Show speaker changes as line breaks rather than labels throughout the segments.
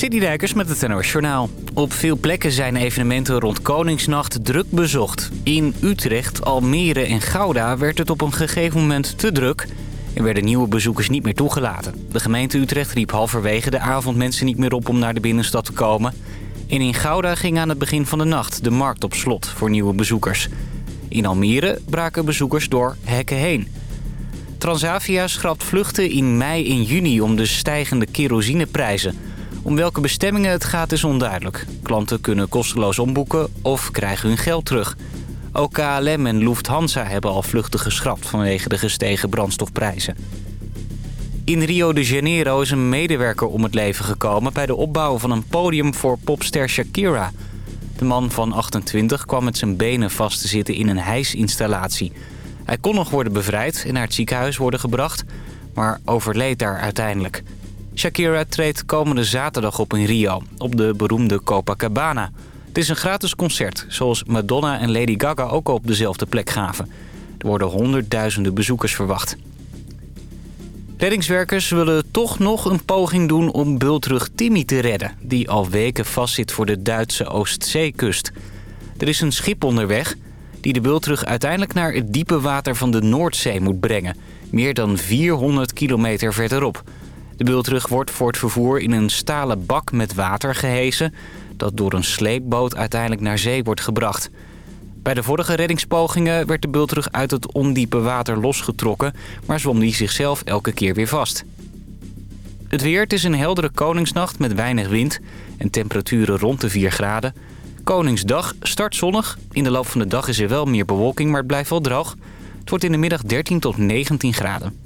Dijkers met het NOS Journaal. Op veel plekken zijn evenementen rond Koningsnacht druk bezocht. In Utrecht, Almere en Gouda werd het op een gegeven moment te druk... en werden nieuwe bezoekers niet meer toegelaten. De gemeente Utrecht riep halverwege de avond mensen niet meer op om naar de binnenstad te komen. En in Gouda ging aan het begin van de nacht de markt op slot voor nieuwe bezoekers. In Almere braken bezoekers door hekken heen... Transavia schrapt vluchten in mei en juni om de stijgende kerosineprijzen. Om welke bestemmingen het gaat is onduidelijk. Klanten kunnen kosteloos omboeken of krijgen hun geld terug. Ook KLM en Lufthansa hebben al vluchten geschrapt vanwege de gestegen brandstofprijzen. In Rio de Janeiro is een medewerker om het leven gekomen... bij de opbouw van een podium voor popster Shakira. De man van 28 kwam met zijn benen vast te zitten in een hijsinstallatie. Hij kon nog worden bevrijd en naar het ziekenhuis worden gebracht... maar overleed daar uiteindelijk. Shakira treedt komende zaterdag op in Rio, op de beroemde Copacabana. Het is een gratis concert, zoals Madonna en Lady Gaga ook op dezelfde plek gaven. Er worden honderdduizenden bezoekers verwacht. Reddingswerkers willen toch nog een poging doen om bultrug Timmy te redden... die al weken vastzit voor de Duitse Oostzeekust. Er is een schip onderweg die de bultrug uiteindelijk naar het diepe water van de Noordzee moet brengen. Meer dan 400 kilometer verderop. De bultrug wordt voor het vervoer in een stalen bak met water gehesen... dat door een sleepboot uiteindelijk naar zee wordt gebracht. Bij de vorige reddingspogingen werd de bultrug uit het ondiepe water losgetrokken... maar zwom die zichzelf elke keer weer vast. Het weer, het is een heldere koningsnacht met weinig wind... en temperaturen rond de 4 graden. Koningsdag start zonnig. In de loop van de dag is er wel meer bewolking, maar het blijft wel droog. Het wordt in de middag 13 tot 19 graden.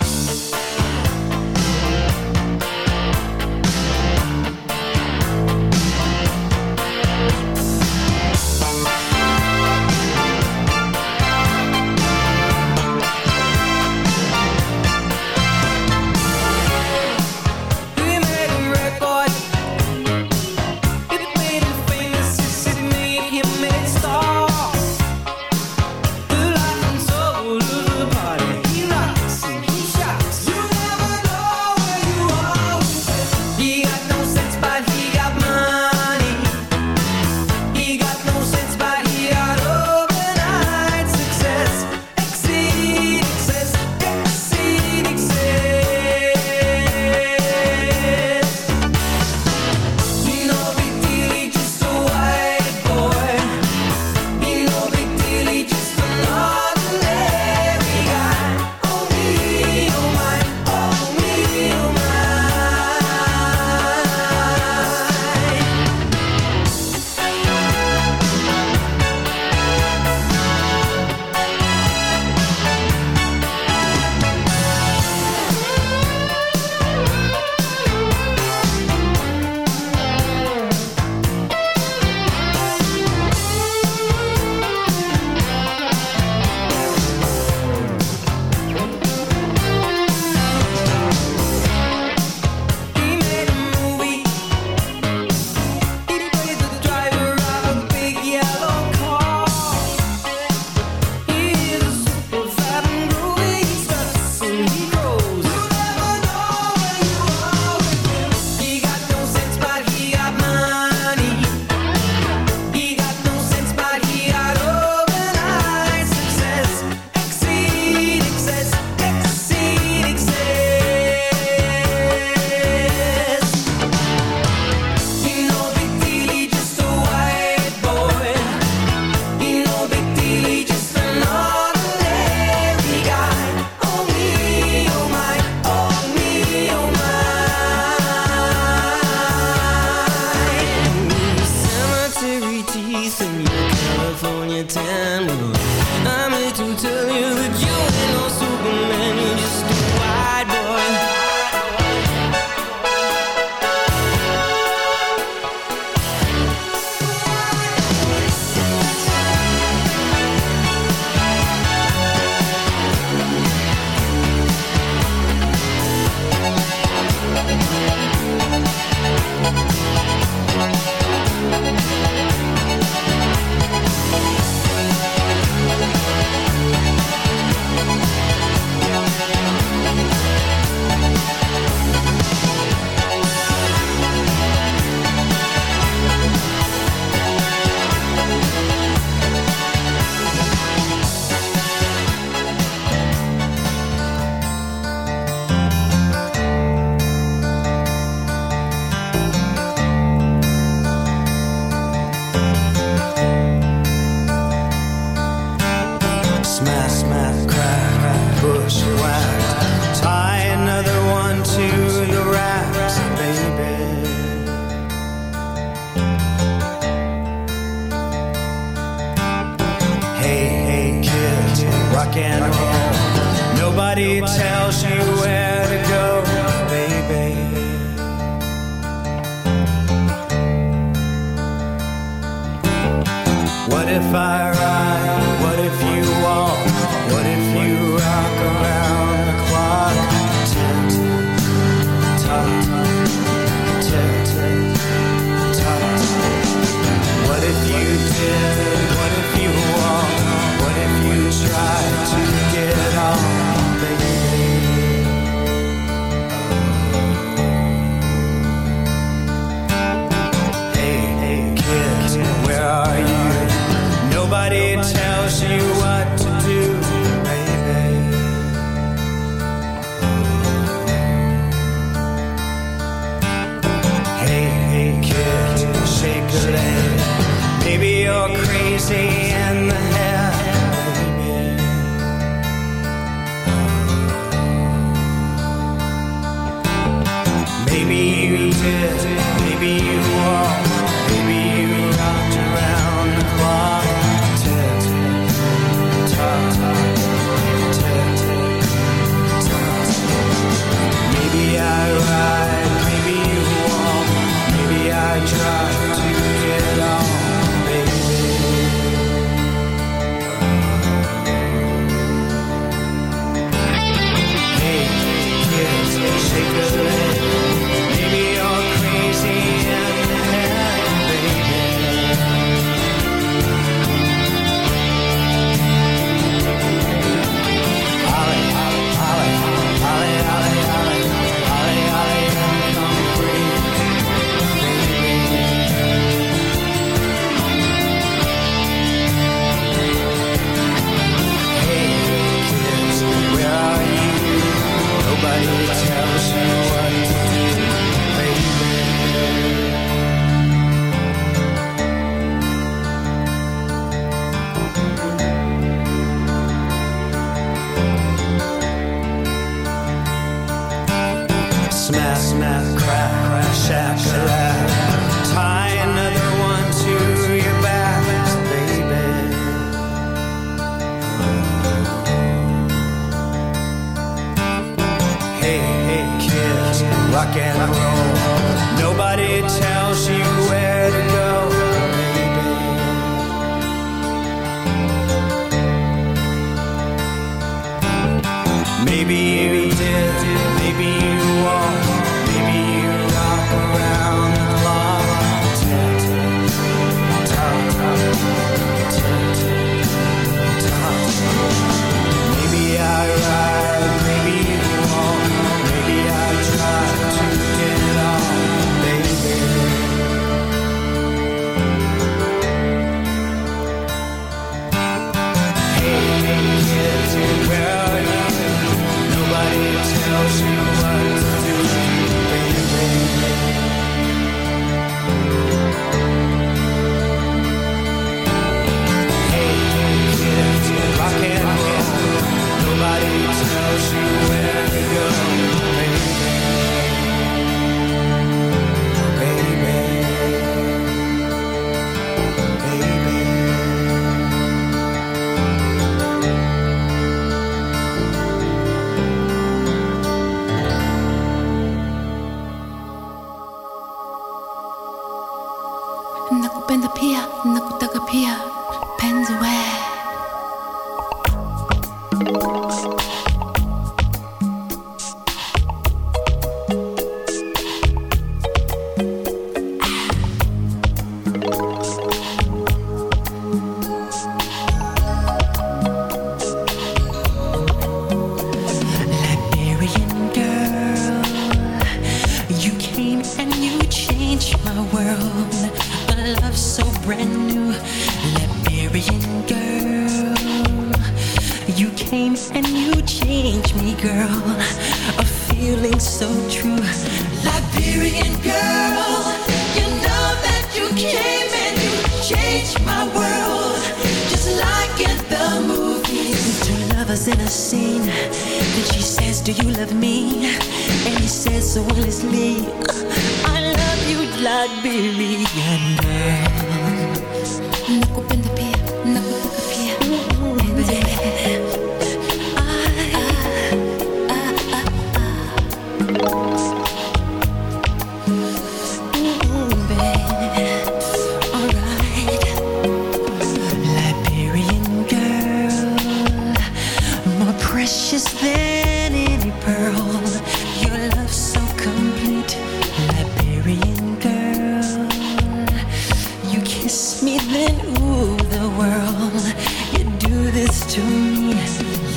Kiss me, then ooh, the world. You do this to me.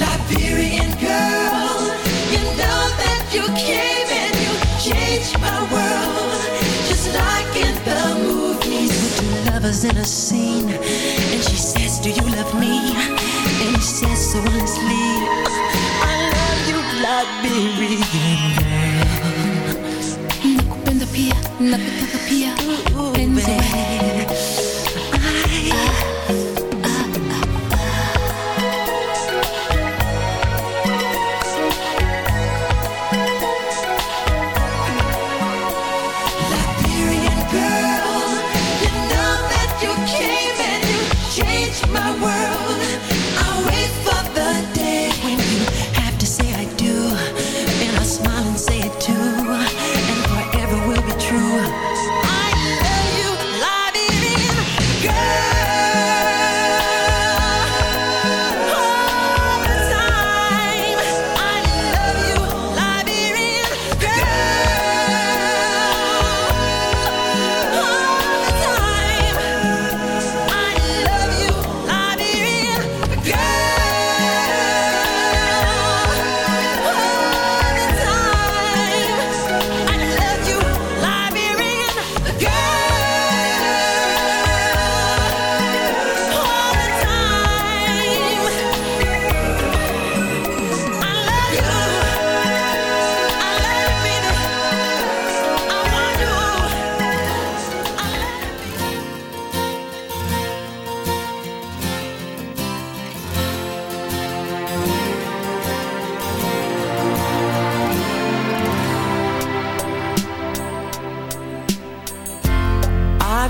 Liberian girl, you know that you came and you changed my world. Just like in the movies, two lovers in a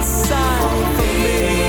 inside for me?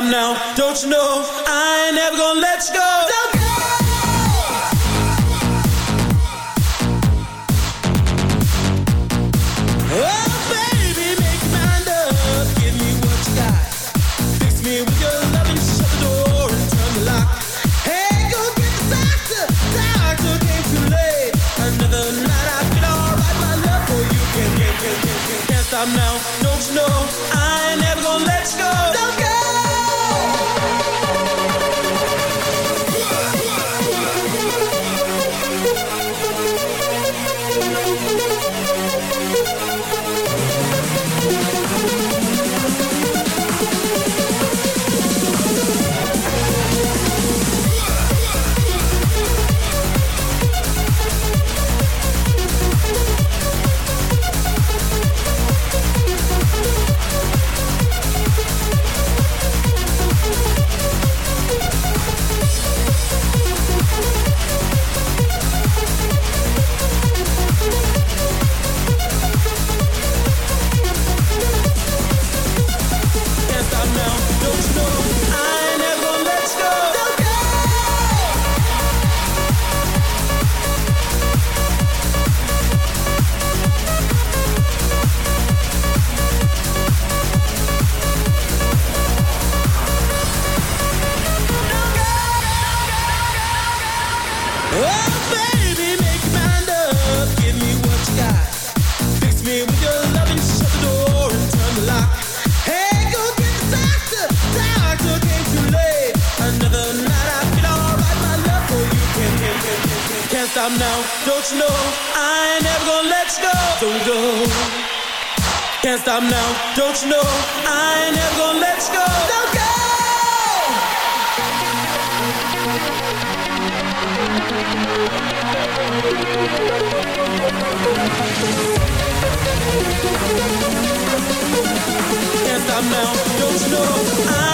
time
now, don't you know? I'm now. Don't you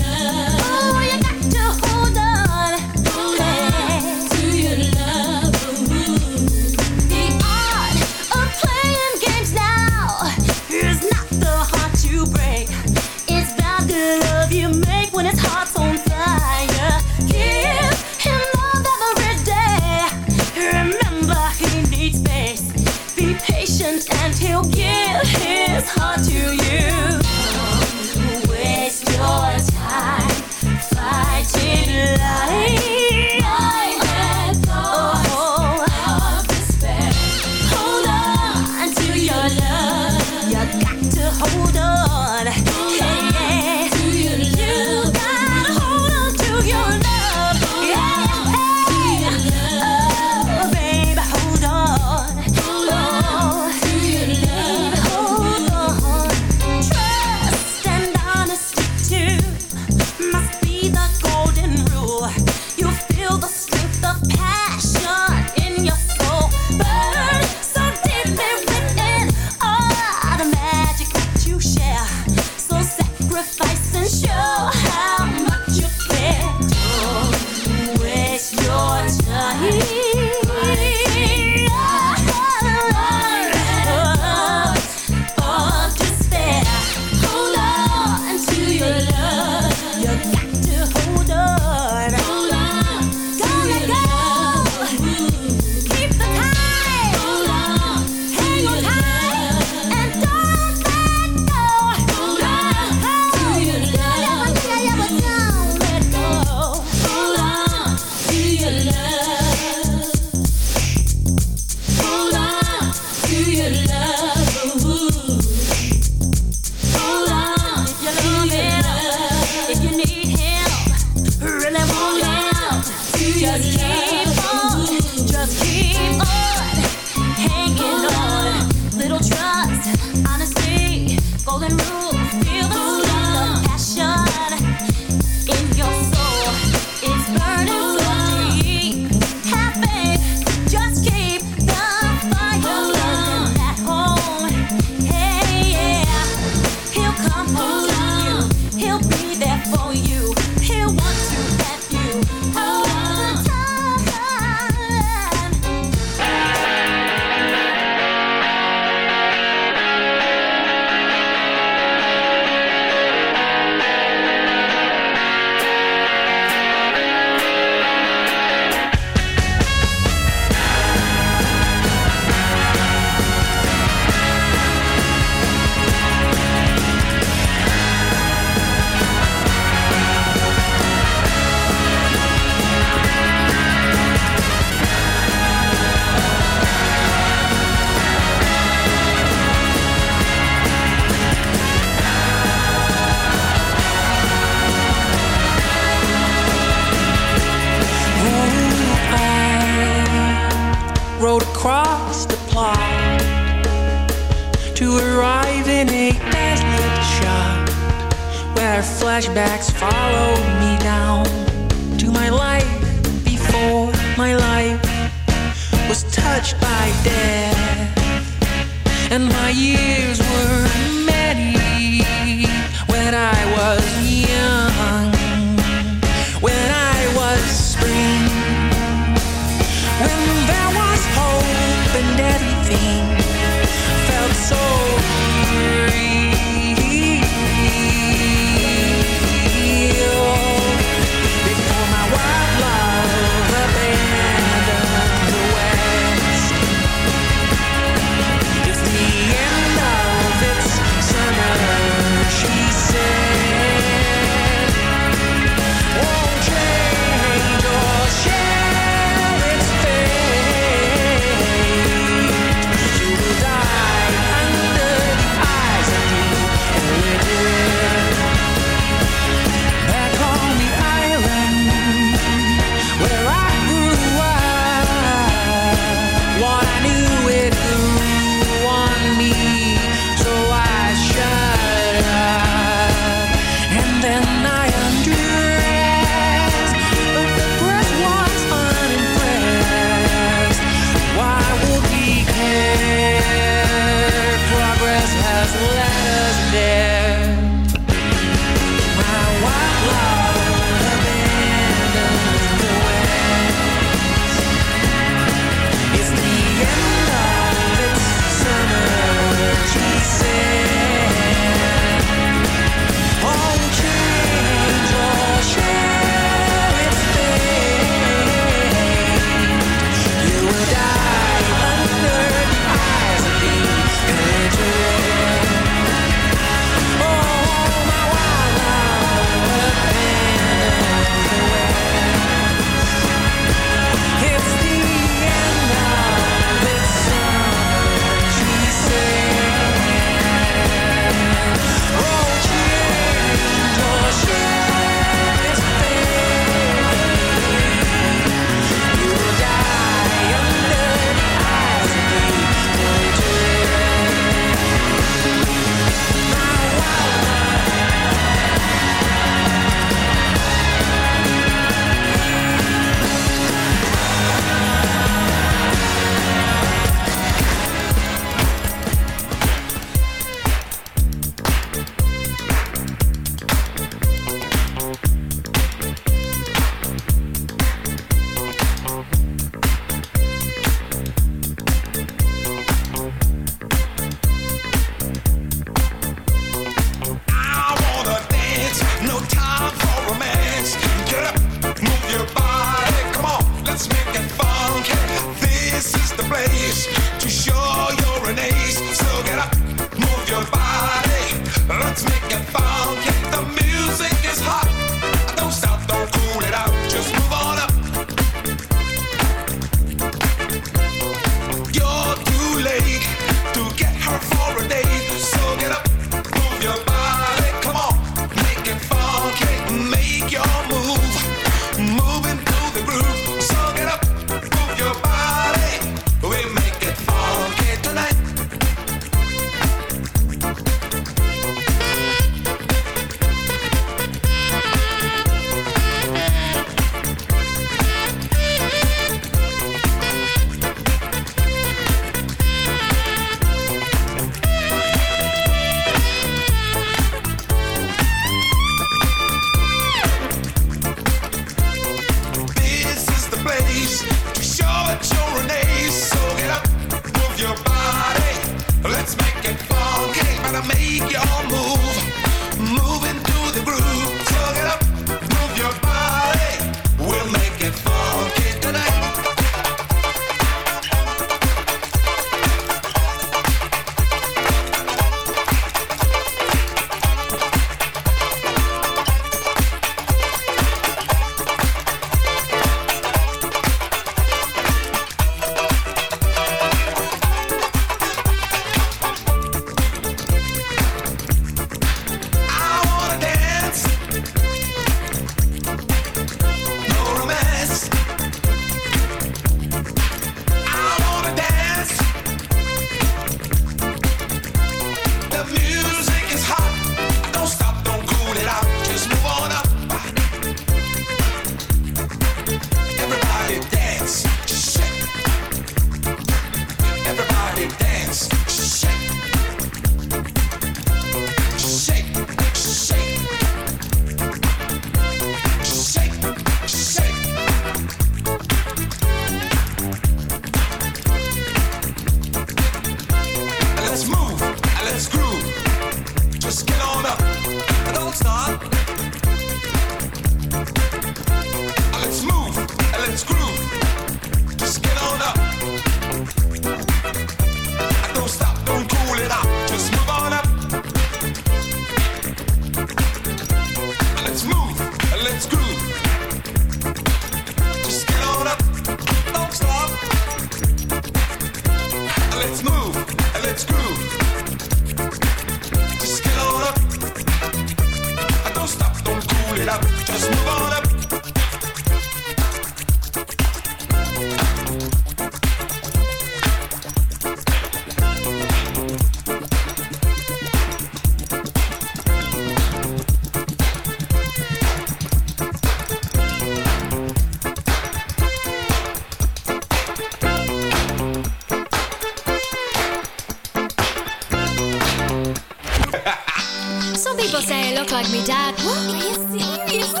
like me
dad. Are you serious?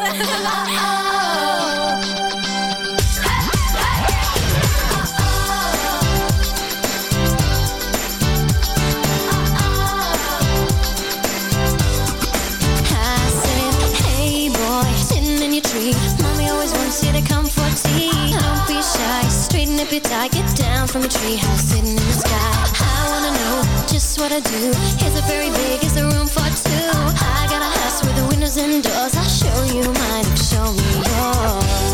Mommy always wants you to come for tea. Don't be shy, straighten up your tie, get down from a treehouse sitting in the sky that's what I do. Is a very big? it's a room for two? I got a house with the windows and doors. I'll show you mine, show me yours.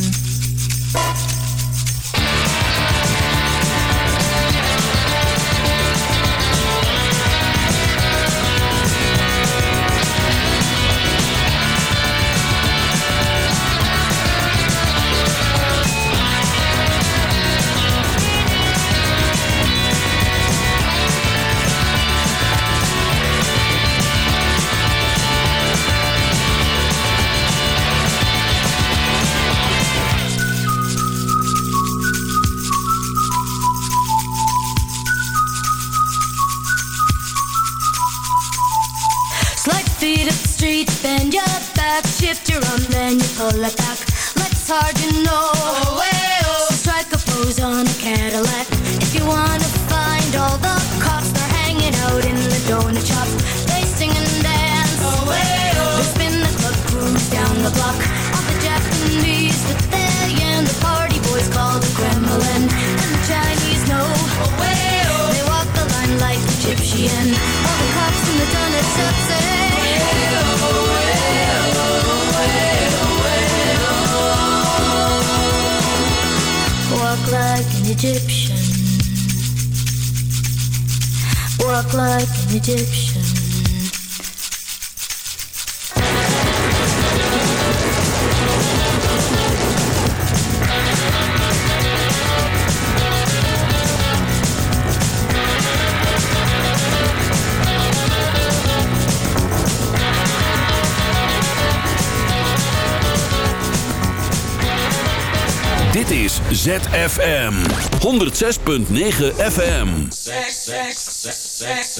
Dit is ZFM 106.9 FM.
Sex, sex, sex,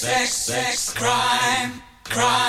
sex, sex, crime, crime.